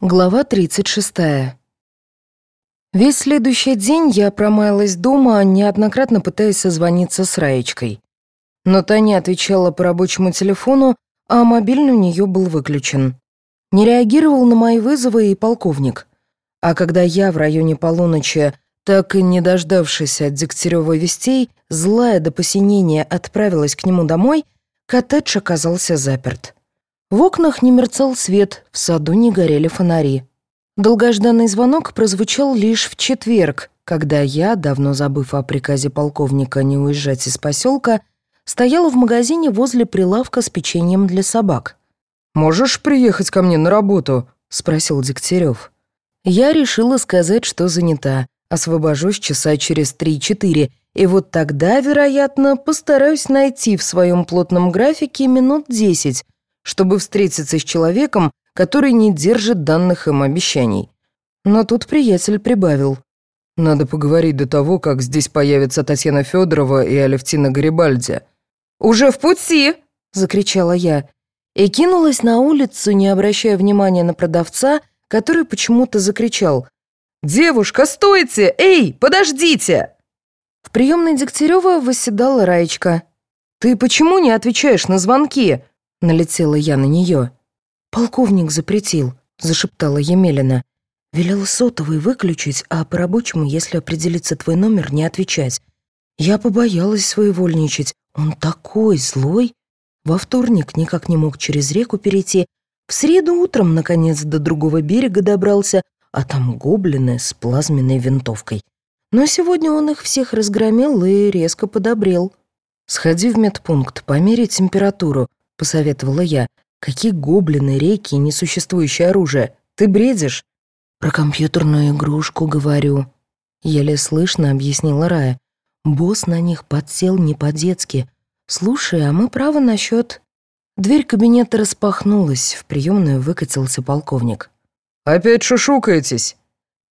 Глава 36. Весь следующий день я промаялась дома, неоднократно пытаясь созвониться с Раечкой. Но та не отвечала по рабочему телефону, а мобильный у нее был выключен. Не реагировал на мои вызовы и полковник. А когда я в районе полуночи, так и не дождавшись от Дегтярева вестей, злая до посинения отправилась к нему домой, коттедж оказался заперт. В окнах не мерцал свет, в саду не горели фонари. Долгожданный звонок прозвучал лишь в четверг, когда я, давно забыв о приказе полковника не уезжать из поселка, стояла в магазине возле прилавка с печеньем для собак. «Можешь приехать ко мне на работу?» — спросил Дегтярев. Я решила сказать, что занята, освобожусь часа через три-четыре, и вот тогда, вероятно, постараюсь найти в своем плотном графике минут десять, чтобы встретиться с человеком, который не держит данных им обещаний. Но тут приятель прибавил. «Надо поговорить до того, как здесь появятся Татьяна Федорова и Алевтина Гарибальди». «Уже в пути!» — закричала я. И кинулась на улицу, не обращая внимания на продавца, который почему-то закричал. «Девушка, стойте! Эй, подождите!» В приемной Дегтярева восседала Раечка. «Ты почему не отвечаешь на звонки?» Налетела я на нее. «Полковник запретил», — зашептала Емелина. «Велел сотовый выключить, а по-рабочему, если определится твой номер, не отвечать. Я побоялась своевольничать. Он такой злой. Во вторник никак не мог через реку перейти. В среду утром, наконец, до другого берега добрался, а там гоблины с плазменной винтовкой. Но сегодня он их всех разгромил и резко подобрел. Сходи в медпункт, померяй температуру посоветовала я. «Какие гоблины, реки и несуществующее оружие? Ты бредишь?» «Про компьютерную игрушку говорю», — еле слышно объяснила Рая. «Босс на них подсел не по-детски. Слушай, а мы правы насчет...» Дверь кабинета распахнулась, в приемную выкатился полковник. «Опять шушукаетесь?»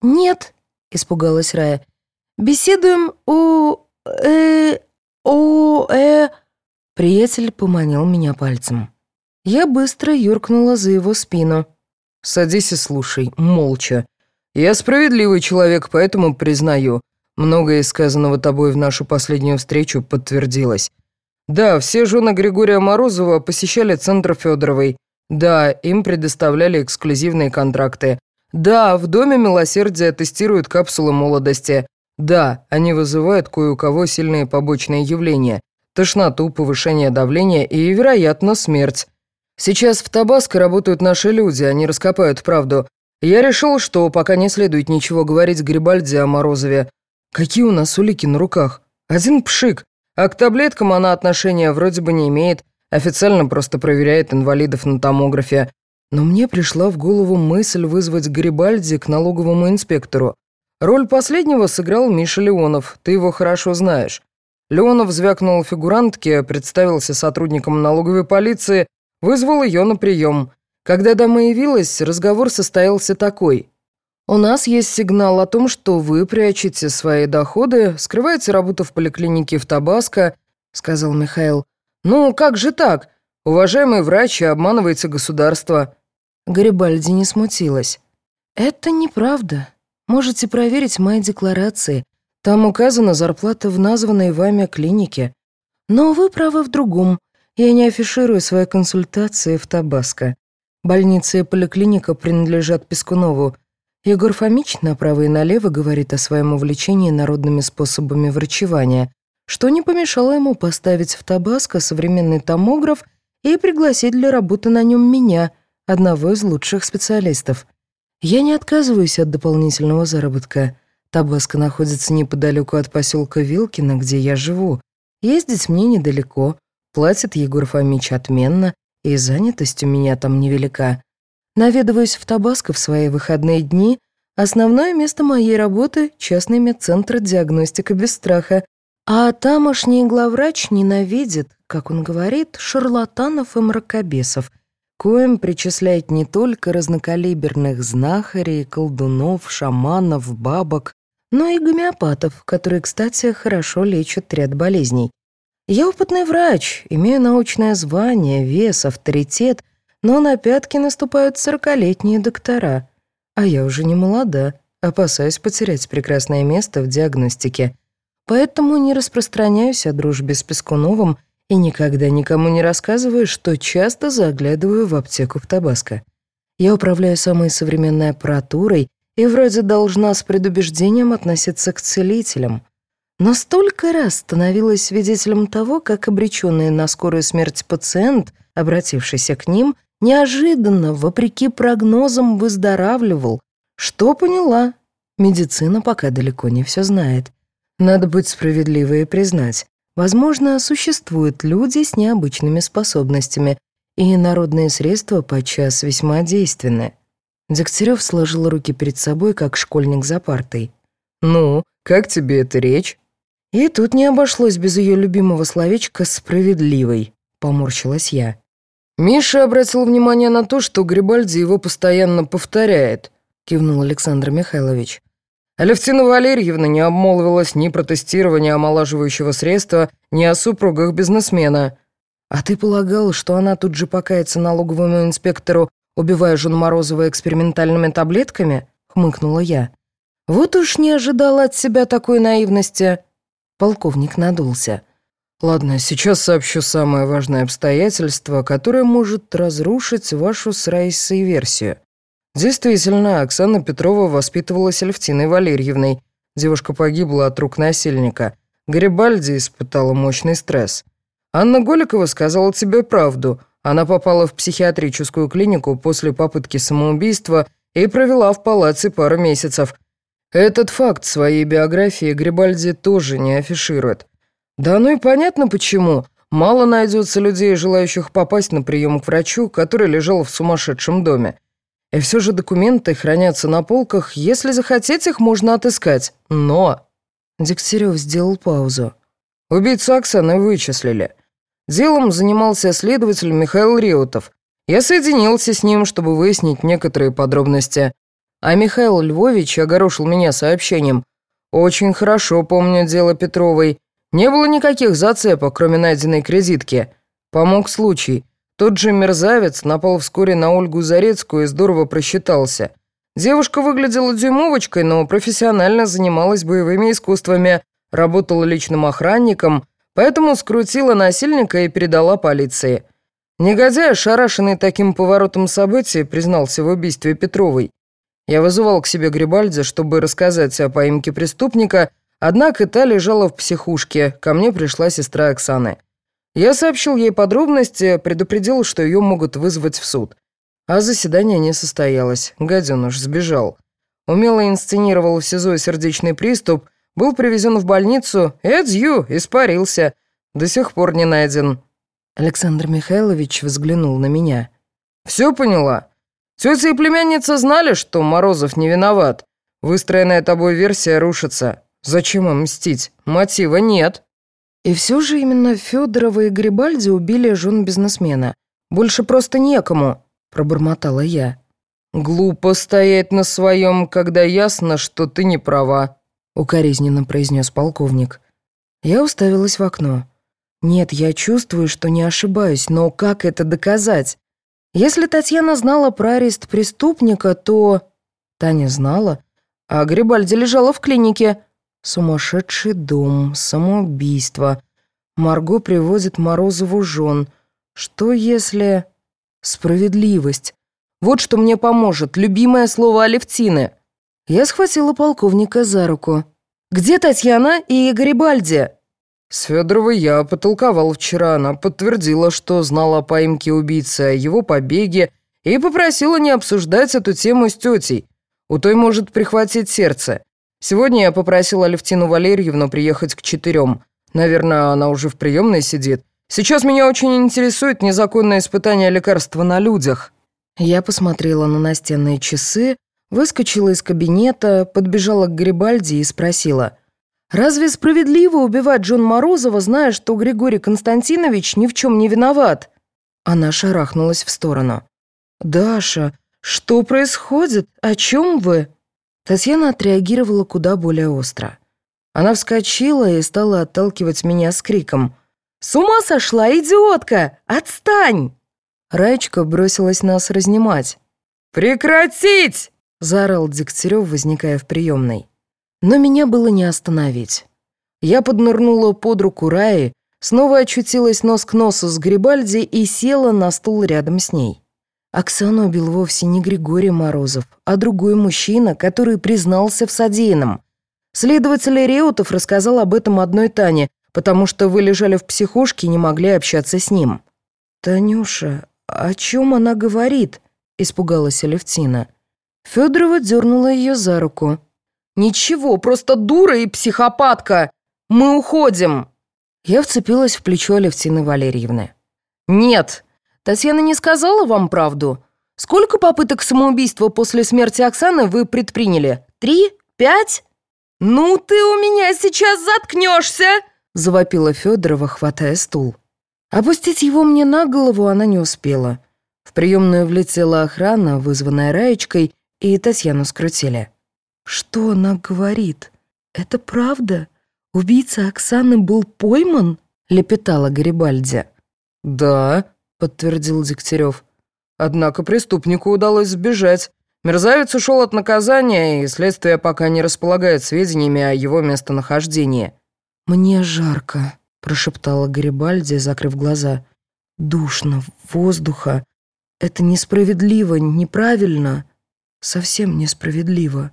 «Нет», — испугалась Рая. «Беседуем у... э... о... э...» Приятель поманил меня пальцем. Я быстро юркнула за его спину. «Садись и слушай, молча. Я справедливый человек, поэтому признаю. Многое сказанного тобой в нашу последнюю встречу подтвердилось. Да, все жены Григория Морозова посещали Центр Федоровой. Да, им предоставляли эксклюзивные контракты. Да, в Доме Милосердия тестируют капсулы молодости. Да, они вызывают кое у кого сильные побочные явления тошноту, повышение давления и, вероятно, смерть. Сейчас в Табаско работают наши люди, они раскопают правду. Я решил, что пока не следует ничего говорить Грибальди о Морозове. Какие у нас улики на руках? Один пшик. А к таблеткам она отношения вроде бы не имеет. Официально просто проверяет инвалидов на томографе. Но мне пришла в голову мысль вызвать Грибальди к налоговому инспектору. Роль последнего сыграл Миша Леонов, ты его хорошо знаешь. Леонов звякнул фигурантке, представился сотрудником налоговой полиции, вызвал ее на прием. Когда дама явилась, разговор состоялся такой. «У нас есть сигнал о том, что вы прячете свои доходы, скрываете работу в поликлинике в Табаско», — сказал Михаил. «Ну, как же так? Уважаемый врач, обманывается государство». Гарибальди не смутилась. «Это неправда. Можете проверить мои декларации. Там указана зарплата в названной вами клинике. Но вы правы в другом. Я не афиширую свои консультации в Табаско. Больница и поликлиника принадлежат Пескунову. Егор Фомич направо и налево говорит о своем увлечении народными способами врачевания, что не помешало ему поставить в Табаско современный томограф и пригласить для работы на нем меня, одного из лучших специалистов. Я не отказываюсь от дополнительного заработка. Табаско находится неподалеку от поселка Вилкино, где я живу. Ездить мне недалеко. Платит Егор Фомич отменно, и занятость у меня там невелика. Наведываюсь в Табаско в свои выходные дни. Основное место моей работы — частный медцентр «Диагностика без страха». А тамошний главврач ненавидит, как он говорит, шарлатанов и мракобесов, коим причисляет не только разнокалиберных знахарей, колдунов, шаманов, бабок, но и гомеопатов, которые, кстати, хорошо лечат ряд болезней. Я опытный врач, имею научное звание, вес, авторитет, но на пятки наступают сорокалетние доктора. А я уже не молода, опасаюсь потерять прекрасное место в диагностике. Поэтому не распространяюсь о дружбе с Пескуновым и никогда никому не рассказываю, что часто заглядываю в аптеку в Табаско. Я управляю самой современной аппаратурой и вроде должна с предубеждением относиться к целителям. Но столько раз становилась свидетелем того, как обреченный на скорую смерть пациент, обратившийся к ним, неожиданно, вопреки прогнозам, выздоравливал. Что поняла? Медицина пока далеко не все знает. Надо быть справедливой и признать. Возможно, существуют люди с необычными способностями, и народные средства подчас весьма действенны. Дегтярев сложил руки перед собой, как школьник за партой. «Ну, как тебе эта речь?» И тут не обошлось без ее любимого словечка «справедливой», — поморщилась я. «Миша обратил внимание на то, что Грибальди его постоянно повторяет», — кивнул Александр Михайлович. Алевтина Валерьевна не обмолвилась ни про тестирование омолаживающего средства, ни о супругах бизнесмена. «А ты полагал, что она тут же покается налоговому инспектору, убивая Жун Морозова экспериментальными таблетками?» — хмыкнула я. «Вот уж не ожидала от себя такой наивности». Полковник надулся. «Ладно, сейчас сообщу самое важное обстоятельство, которое может разрушить вашу с Раисой версию. Действительно, Оксана Петрова воспитывалась Алевтиной Валерьевной. Девушка погибла от рук насильника. Гарибальди испытала мощный стресс. Анна Голикова сказала тебе правду. Она попала в психиатрическую клинику после попытки самоубийства и провела в палате пару месяцев. Этот факт своей биографии Грибальди тоже не афиширует. Да ну и понятно почему. Мало найдется людей, желающих попасть на прием к врачу, который лежал в сумасшедшем доме. И все же документы хранятся на полках, если захотеть, их можно отыскать. Но...» Дегтярев сделал паузу. «Убийцу Оксаны вычислили. Делом занимался следователь Михаил Реутов. Я соединился с ним, чтобы выяснить некоторые подробности. А Михаил Львович огорошил меня сообщением. «Очень хорошо помню дело Петровой. Не было никаких зацепок, кроме найденной кредитки. Помог случай. Тот же мерзавец напал вскоре на Ольгу Зарецкую и здорово просчитался. Девушка выглядела дюймовочкой, но профессионально занималась боевыми искусствами, работала личным охранником, поэтому скрутила насильника и передала полиции. Негодяй, ошарашенный таким поворотом событий, признался в убийстве Петровой. Я вызывал к себе Грибальди, чтобы рассказать о поимке преступника, однако та лежала в психушке, ко мне пришла сестра Оксаны. Я сообщил ей подробности, предупредил, что ее могут вызвать в суд. А заседание не состоялось, гаденыш сбежал. Умело инсценировал в СИЗО сердечный приступ, был привезен в больницу и адью, испарился. До сих пор не найден. Александр Михайлович взглянул на меня. «Все поняла? Тетя и племянница знали, что Морозов не виноват. Выстроенная тобой версия рушится. Зачем им мстить? Мотива нет». И все же именно Федорова и Грибальди убили жен бизнесмена. Больше просто некому, пробормотала я. «Глупо стоять на своем, когда ясно, что ты не права», укоризненно произнес полковник. Я уставилась в окно. Нет, я чувствую, что не ошибаюсь, но как это доказать? Если Татьяна знала про арест преступника, то... Таня знала, а Грибальди лежала в клинике. Сумасшедший дом, самоубийство. Марго привозит Морозову жен. Что если... Справедливость. Вот что мне поможет, любимое слово Алевтины. Я схватила полковника за руку. «Где Татьяна и Гарибальди?» «С Федоровой я потолковал вчера. Она подтвердила, что знала о поимке убийцы, о его побеге, и попросила не обсуждать эту тему с тетей. У той может прихватить сердце. Сегодня я попросил Алевтину Валерьевну приехать к четырем. Наверное, она уже в приемной сидит. Сейчас меня очень интересует незаконное испытание лекарства на людях». Я посмотрела на настенные часы, выскочила из кабинета, подбежала к Грибальди и спросила. «Разве справедливо убивать Джон Морозова, зная, что Григорий Константинович ни в чем не виноват?» Она шарахнулась в сторону. «Даша, что происходит? О чем вы?» Татьяна отреагировала куда более остро. Она вскочила и стала отталкивать меня с криком. «С ума сошла, идиотка! Отстань!» Раечка бросилась нас разнимать. «Прекратить!» — заорал Дегтярев, возникая в приемной. Но меня было не остановить. Я поднырнула под руку Раи, снова очутилась нос к носу с Грибальди и села на стул рядом с ней. Оксану убил вовсе не Григорий Морозов, а другой мужчина, который признался в содеянном. Следователь Реутов рассказал об этом одной Тане, потому что вы лежали в психушке и не могли общаться с ним. «Танюша, о чем она говорит?» – испугалась Алевтина. Федорова дернула ее за руку. «Ничего, просто дура и психопатка! Мы уходим!» Я вцепилась в плечо Алевтины Валерьевны. «Нет, Татьяна не сказала вам правду. Сколько попыток самоубийства после смерти Оксаны вы предприняли? Три? Пять?» «Ну ты у меня сейчас заткнешься!» завопила Федорова, хватая стул. Опустить его мне на голову она не успела. В приемную влетела охрана, вызванная Раечкой, и Татьяну скрутили. «Что она говорит? Это правда? Убийца Оксаны был пойман?» — лепетала Гарибальди. «Да», — подтвердил Дегтярев. «Однако преступнику удалось сбежать. Мерзавец ушел от наказания, и следствие пока не располагает сведениями о его местонахождении». «Мне жарко», — прошептала Гарибальди, закрыв глаза. «Душно, воздуха. Это несправедливо, неправильно. Совсем несправедливо».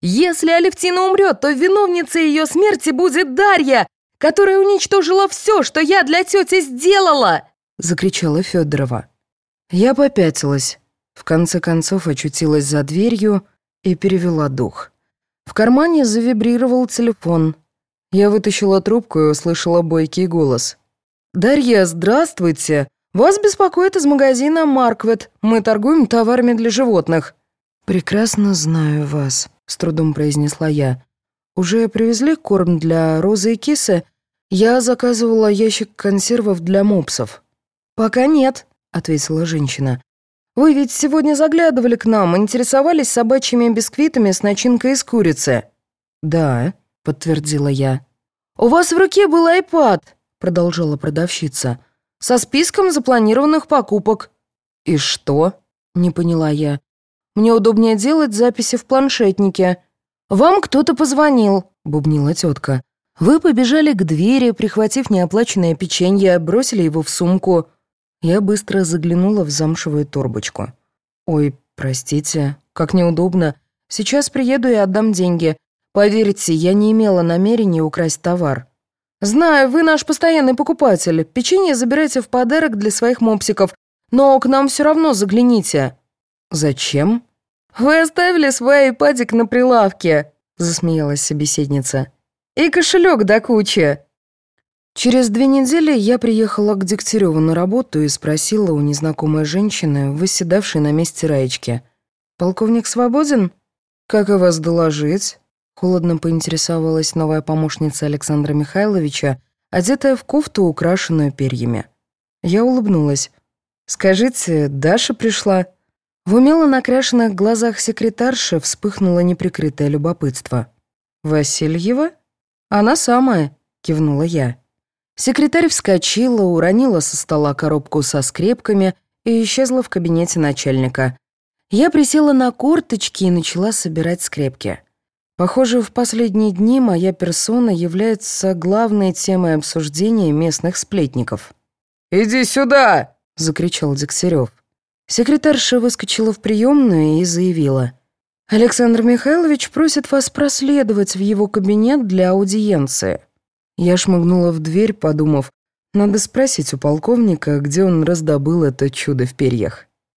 «Если Алевтина умрет, то виновницей ее смерти будет Дарья, которая уничтожила все, что я для тети сделала!» — закричала Федорова. Я попятилась, в конце концов очутилась за дверью и перевела дух. В кармане завибрировал телефон — я вытащила трубку и услышала бойкий голос. «Дарья, здравствуйте! Вас беспокоит из магазина «Марквет». Мы торгуем товарами для животных». «Прекрасно знаю вас», — с трудом произнесла я. «Уже привезли корм для Розы и Кисы? Я заказывала ящик консервов для мопсов». «Пока нет», — ответила женщина. «Вы ведь сегодня заглядывали к нам, интересовались собачьими бисквитами с начинкой из курицы». «Да», — подтвердила я. «У вас в руке был iPad», — продолжала продавщица, «со списком запланированных покупок». «И что?» — не поняла я. «Мне удобнее делать записи в планшетнике». «Вам кто-то позвонил», — бубнила тетка. «Вы побежали к двери, прихватив неоплаченное печенье, бросили его в сумку». Я быстро заглянула в замшевую торбочку. «Ой, простите, как неудобно. Сейчас приеду и отдам деньги. Поверьте, я не имела намерения украсть товар. Знаю, вы наш постоянный покупатель. Печенье забирайте в подарок для своих мопсиков, но к нам все равно загляните. Зачем? Вы оставили свой айпадик на прилавке, засмеялась собеседница. И кошелек до кучи. Через две недели я приехала к Дегтяреву на работу и спросила у незнакомой женщины, восседавшей на месте Раечки. «Полковник свободен? Как о вас доложить?» Холодно поинтересовалась новая помощница Александра Михайловича, одетая в кофту, украшенную перьями. Я улыбнулась. «Скажите, Даша пришла?» В умело накрашенных глазах секретарши вспыхнуло неприкрытое любопытство. «Васильева?» «Она самая», — кивнула я. Секретарь вскочила, уронила со стола коробку со скрепками и исчезла в кабинете начальника. Я присела на корточки и начала собирать скрепки. Похоже, в последние дни моя персона является главной темой обсуждения местных сплетников. «Иди сюда!» — закричал Дегтярев. Секретарша выскочила в приемную и заявила. «Александр Михайлович просит вас проследовать в его кабинет для аудиенции». Я шмыгнула в дверь, подумав, надо спросить у полковника, где он раздобыл это чудо в перьях.